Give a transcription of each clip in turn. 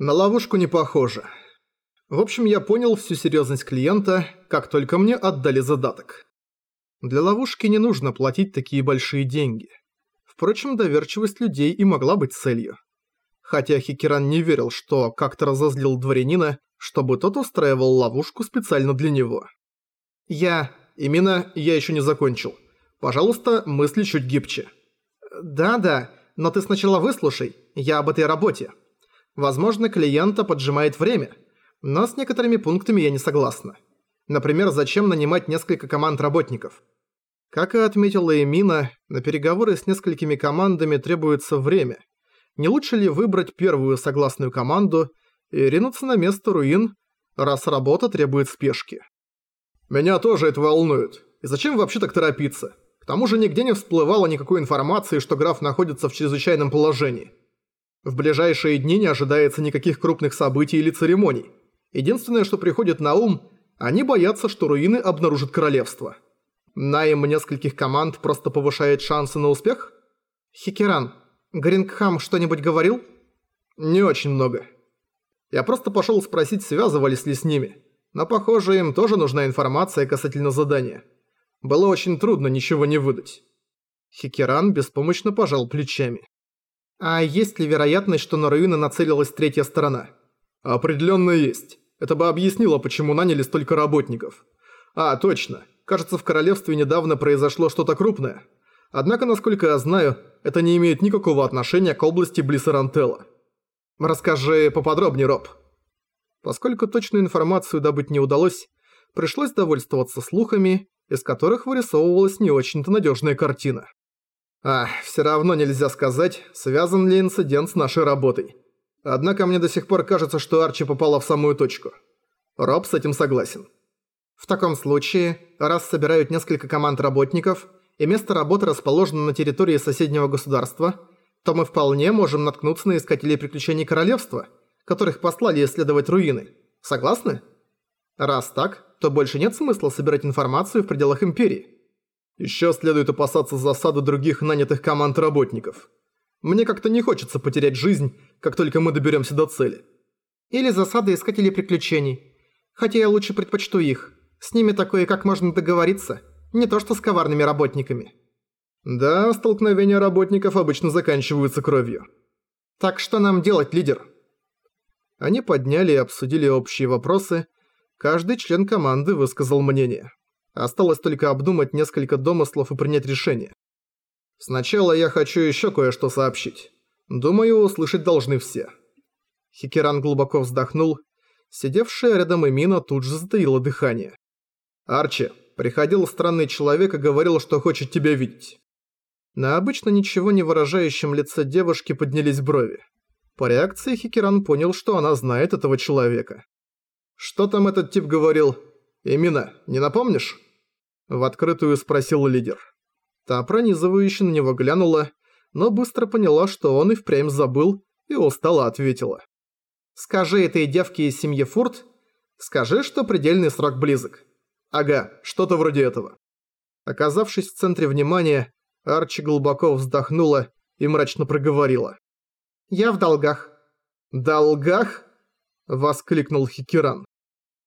На ловушку не похоже. В общем, я понял всю серьезность клиента, как только мне отдали задаток. Для ловушки не нужно платить такие большие деньги. Впрочем, доверчивость людей и могла быть целью. Хотя Хикеран не верил, что как-то разозлил дворянина, чтобы тот устраивал ловушку специально для него. Я... Именно я еще не закончил. Пожалуйста, мысли чуть гибче. Да-да, но ты сначала выслушай, я об этой работе. Возможно, клиента поджимает время, но с некоторыми пунктами я не согласна. Например, зачем нанимать несколько команд работников? Как и отметила Эмина, на переговоры с несколькими командами требуется время. Не лучше ли выбрать первую согласную команду и ринуться на место руин, раз работа требует спешки? Меня тоже это волнует. И зачем вообще так торопиться? К тому же нигде не всплывало никакой информации, что граф находится в чрезвычайном положении. В ближайшие дни не ожидается никаких крупных событий или церемоний. Единственное, что приходит на ум, они боятся, что руины обнаружат королевство. Найм нескольких команд просто повышает шансы на успех? Хикеран, Грингхам что-нибудь говорил? Не очень много. Я просто пошел спросить, связывались ли с ними. Но, похоже, им тоже нужна информация касательно задания. Было очень трудно ничего не выдать. Хикеран беспомощно пожал плечами. А есть ли вероятность, что на руины нацелилась третья сторона? Определенно есть. Это бы объяснило, почему наняли столько работников. А, точно. Кажется, в королевстве недавно произошло что-то крупное. Однако, насколько я знаю, это не имеет никакого отношения к области Блиссарантелла. Расскажи поподробнее, Роб. Поскольку точную информацию добыть не удалось, пришлось довольствоваться слухами, из которых вырисовывалась не очень-то надежная картина. А, все равно нельзя сказать, связан ли инцидент с нашей работой. Однако мне до сих пор кажется, что Арчи попала в самую точку. Роб с этим согласен. В таком случае, раз собирают несколько команд работников, и место работы расположено на территории соседнего государства, то мы вполне можем наткнуться на искателей приключений королевства, которых послали исследовать руины. Согласны? Раз так, то больше нет смысла собирать информацию в пределах Империи. Еще следует опасаться засады других нанятых команд работников. Мне как-то не хочется потерять жизнь, как только мы доберемся до цели. Или засады искателей приключений. Хотя я лучше предпочту их. С ними такое как можно договориться, не то что с коварными работниками. Да, столкновения работников обычно заканчиваются кровью. Так что нам делать, лидер? Они подняли и обсудили общие вопросы. Каждый член команды высказал мнение. Осталось только обдумать несколько домыслов и принять решение. Сначала я хочу еще кое-что сообщить. Думаю, услышать должны все. Хикеран глубоко вздохнул. Сидевшая рядом Эмина тут же затаила дыхание. «Арчи, приходил странный человек и говорил, что хочет тебя видеть». На обычно ничего не выражающем лице девушки поднялись брови. По реакции Хикеран понял, что она знает этого человека. «Что там этот тип говорил? Эмина, не напомнишь?» В открытую спросил лидер. Та пронизывающе на него глянула, но быстро поняла, что он и впрямь забыл, и устало ответила. «Скажи этой девке из семьи Фурт, скажи, что предельный срок близок». «Ага, что-то вроде этого». Оказавшись в центре внимания, Арчи глубоко вздохнула и мрачно проговорила. «Я в долгах». «Долгах?» – воскликнул Хикеран.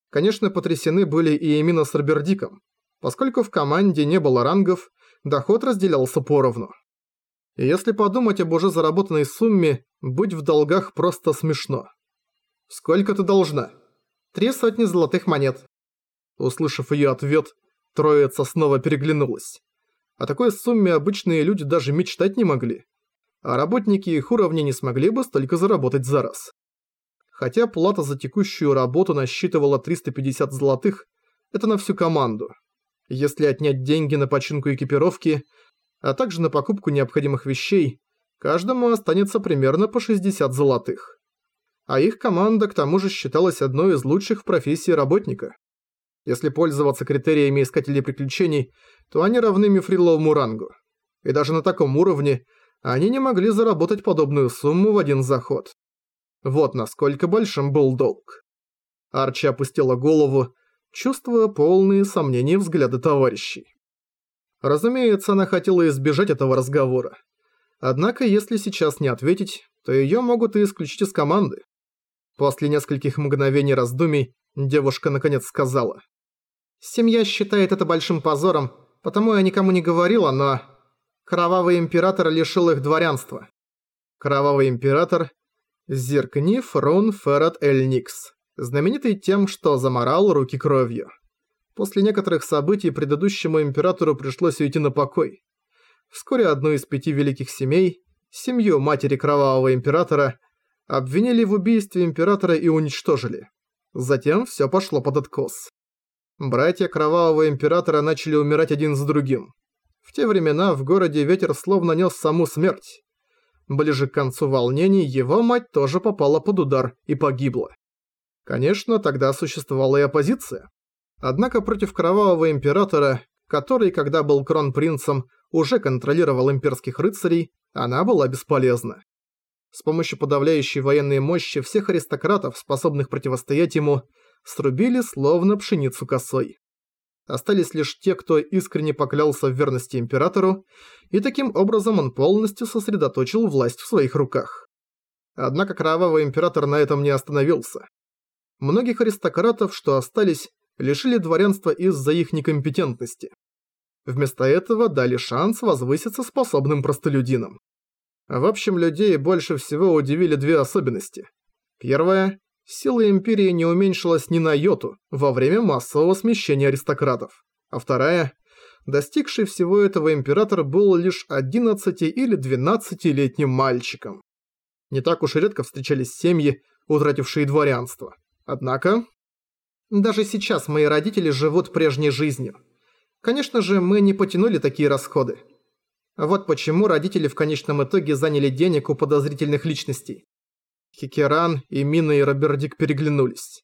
Конечно, потрясены были и Эмина с Робердиком. Поскольку в команде не было рангов, доход разделялся поровну. И если подумать об уже заработанной сумме, быть в долгах просто смешно. «Сколько ты должна?» «Три сотни золотых монет». Услышав ее ответ, троица снова переглянулась. О такой сумме обычные люди даже мечтать не могли. А работники их уровня не смогли бы столько заработать за раз. Хотя плата за текущую работу насчитывала 350 золотых, это на всю команду. Если отнять деньги на починку экипировки, а также на покупку необходимых вещей, каждому останется примерно по 60 золотых. А их команда к тому же считалась одной из лучших в профессии работника. Если пользоваться критериями искателей приключений, то они равны мифриловому рангу. И даже на таком уровне они не могли заработать подобную сумму в один заход. Вот насколько большим был долг. Арчи опустила голову, чувствуя полные сомнения взгляды товарищей. Разумеется, она хотела избежать этого разговора. Однако, если сейчас не ответить, то её могут и исключить из команды. После нескольких мгновений раздумий девушка наконец сказала. «Семья считает это большим позором, потому я никому не говорила, но... Кровавый император лишил их дворянства». Кровавый император Зеркниф Рун Феррат Эль Никс, знаменитый тем, что заморал руки кровью. После некоторых событий предыдущему императору пришлось уйти на покой. Вскоре одну из пяти великих семей, семью матери Кровавого Императора, обвинили в убийстве Императора и уничтожили. Затем все пошло под откос. Братья Кровавого Императора начали умирать один за другим. В те времена в городе ветер словно нес саму смерть. Ближе к концу волнений его мать тоже попала под удар и погибла. Конечно, тогда существовала и оппозиция. Однако против Кровавого Императора, который, когда был кронпринцем, уже контролировал имперских рыцарей, она была бесполезна. С помощью подавляющей военной мощи всех аристократов, способных противостоять ему, срубили словно пшеницу косой. Остались лишь те, кто искренне поклялся в верности императору, и таким образом он полностью сосредоточил власть в своих руках. Однако Кровавый Император на этом не остановился. Многих аристократов, что остались, лишили дворянства из-за их некомпетентности. Вместо этого дали шанс возвыситься способным простолюдинам. В общем, людей больше всего удивили две особенности. Первая – сила Империи не уменьшилась ни на йоту во время массового смещения аристократов. А вторая – достигший всего этого император был лишь 11 или 12-летним мальчиком. Не так уж и редко встречались семьи, утратившие дворянство. Однако... Даже сейчас мои родители живут прежней жизнью. Конечно же, мы не потянули такие расходы. Вот почему родители в конечном итоге заняли денег у подозрительных личностей. Хикеран и Мина и Робердик переглянулись.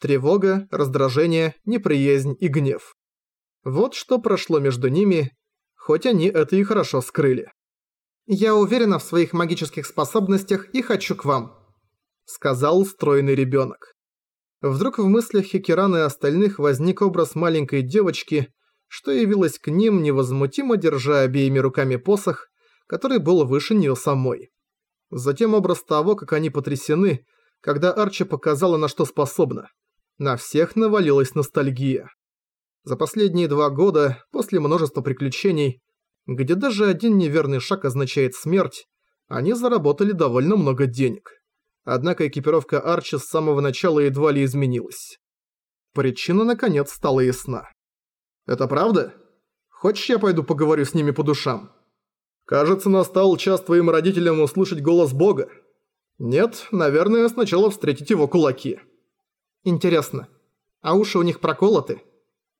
Тревога, раздражение, неприязнь и гнев. Вот что прошло между ними, хоть они это и хорошо скрыли. «Я уверена в своих магических способностях и хочу к вам», — сказал стройный ребенок. Вдруг в мыслях Хикерана и остальных возник образ маленькой девочки, что явилась к ним, невозмутимо держа обеими руками посох, который был выше нее самой. Затем образ того, как они потрясены, когда Арчи показала, на что способна. На всех навалилась ностальгия. За последние два года, после множества приключений, где даже один неверный шаг означает смерть, они заработали довольно много денег. Однако экипировка Арчи с самого начала едва ли изменилась. Причина, наконец, стала ясна. Это правда? Хочешь, я пойду поговорю с ними по душам? Кажется, настал час твоим родителям услышать голос Бога. Нет, наверное, сначала встретить его кулаки. Интересно, а уши у них проколоты?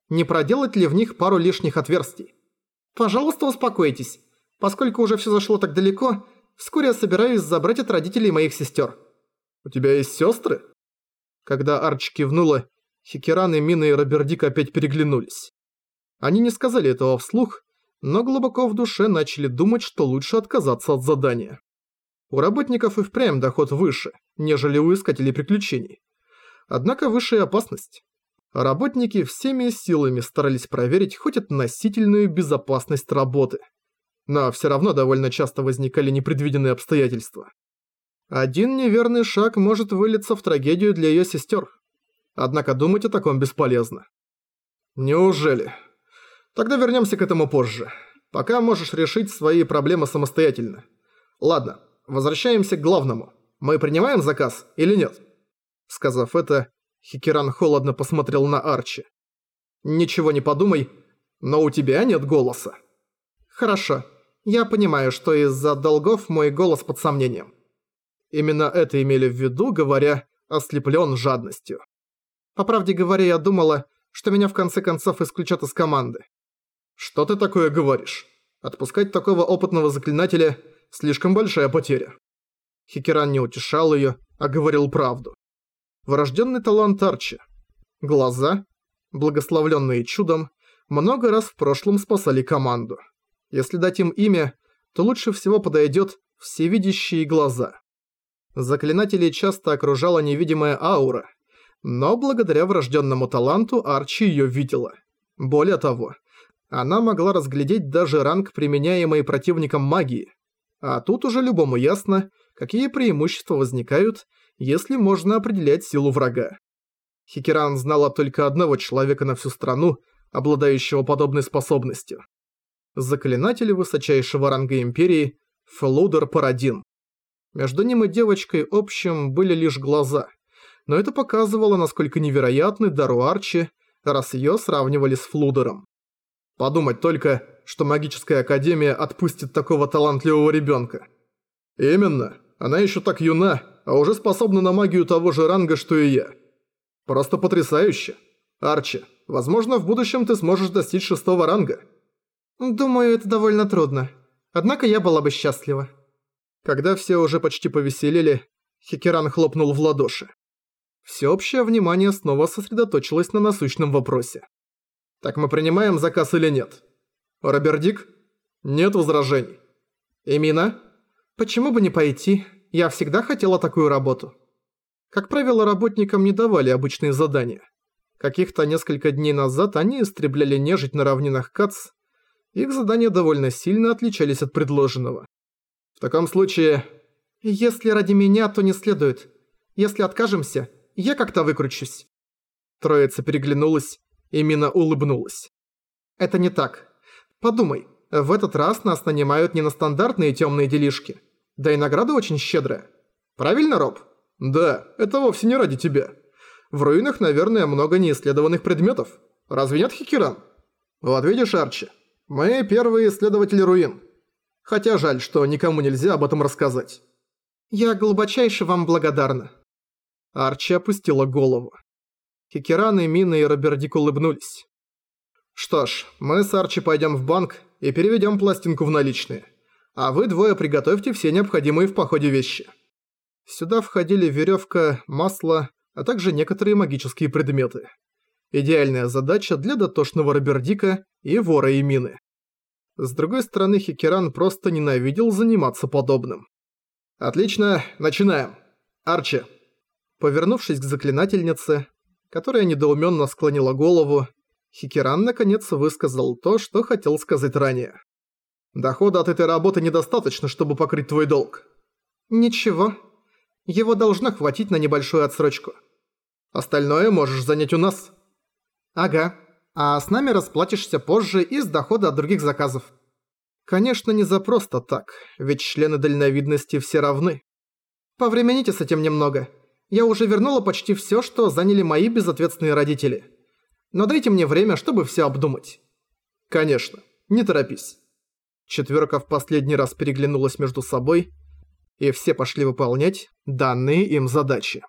Не проделать ли в них пару лишних отверстий? Пожалуйста, успокойтесь. Поскольку уже все зашло так далеко, вскоре я собираюсь забрать от родителей моих сестер. У тебя есть сестры? Когда Арч кивнула, Хикеран и Мина и Робердик опять переглянулись. Они не сказали этого вслух, но глубоко в душе начали думать, что лучше отказаться от задания. У работников и впрямь доход выше, нежели у искателей приключений. Однако высшая опасность. Работники всеми силами старались проверить хоть относительную безопасность работы. Но все равно довольно часто возникали непредвиденные обстоятельства. Один неверный шаг может вылиться в трагедию для ее сестер. Однако думать о таком бесполезно. Неужели? Тогда вернемся к этому позже. Пока можешь решить свои проблемы самостоятельно. Ладно, возвращаемся к главному. Мы принимаем заказ или нет? Сказав это, Хикеран холодно посмотрел на Арчи. Ничего не подумай, но у тебя нет голоса. Хорошо. Я понимаю, что из-за долгов мой голос под сомнением. Именно это имели в виду, говоря «ослеплен жадностью». По правде говоря, я думала, что меня в конце концов исключат из команды. «Что ты такое говоришь? Отпускать такого опытного заклинателя – слишком большая потеря». Хикеран не утешал её, а говорил правду. Врожденный талант Арчи. Глаза, благословленные чудом, много раз в прошлом спасали команду. Если дать им имя, то лучше всего подойдет всевидящие глаза. Заклинателей часто окружала невидимая аура, но благодаря врожденному таланту Арчи её видела. Более того, она могла разглядеть даже ранг, применяемый противником магии. А тут уже любому ясно, какие преимущества возникают, если можно определять силу врага. Хикеран знала только одного человека на всю страну, обладающего подобной способностью. Заклинатель высочайшего ранга Империи Флудер Парадин. Между ним и девочкой общим были лишь глаза, но это показывало, насколько невероятный дар у Арчи, раз её сравнивали с Флудером. Подумать только, что магическая академия отпустит такого талантливого ребёнка. Именно, она ещё так юна, а уже способна на магию того же ранга, что и я. Просто потрясающе. Арчи, возможно, в будущем ты сможешь достичь шестого ранга. Думаю, это довольно трудно. Однако я была бы счастлива. Когда все уже почти повеселели, Хикеран хлопнул в ладоши. Всеобщее внимание снова сосредоточилось на насущном вопросе. Так мы принимаем заказ или нет? Робердик? Нет возражений. Эмина? Почему бы не пойти? Я всегда хотела такую работу. Как правило, работникам не давали обычные задания. Каких-то несколько дней назад они истребляли нежить на равнинах Кац, их задания довольно сильно отличались от предложенного. В таком случае... Если ради меня, то не следует. Если откажемся, я как-то выкручусь. Троица переглянулась, и Мина улыбнулась. Это не так. Подумай, в этот раз нас нанимают не на стандартные темные делишки. Да и награда очень щедрая. Правильно, Роб? Да, это вовсе не ради тебя. В руинах, наверное, много неисследованных предметов. Разве нет, Хикеран? Вот видишь, Арчи, мы первые исследователи руин. Хотя жаль, что никому нельзя об этом рассказать. Я глубочайше вам благодарна. Арчи опустила голову. Хикеран и Мина и Робердик улыбнулись. Что ж, мы с Арчи пойдем в банк и переведем пластинку в наличные. А вы двое приготовьте все необходимые в походе вещи. Сюда входили веревка, масло, а также некоторые магические предметы. Идеальная задача для дотошного Робердика и вора и мины. С другой стороны, Хикеран просто ненавидел заниматься подобным. «Отлично, начинаем. Арчи». Повернувшись к заклинательнице, которая недоуменно склонила голову, Хикеран наконец высказал то, что хотел сказать ранее. «Дохода от этой работы недостаточно, чтобы покрыть твой долг». «Ничего. Его должно хватить на небольшую отсрочку. Остальное можешь занять у нас». «Ага. А с нами расплатишься позже из дохода от других заказов». Конечно, не за просто так, ведь члены дальновидности все равны. Повремените с этим немного. Я уже вернула почти всё, что заняли мои безответственные родители. Но дайте мне время, чтобы всё обдумать. Конечно, не торопись. Четвёрка в последний раз переглянулась между собой, и все пошли выполнять данные им задачи.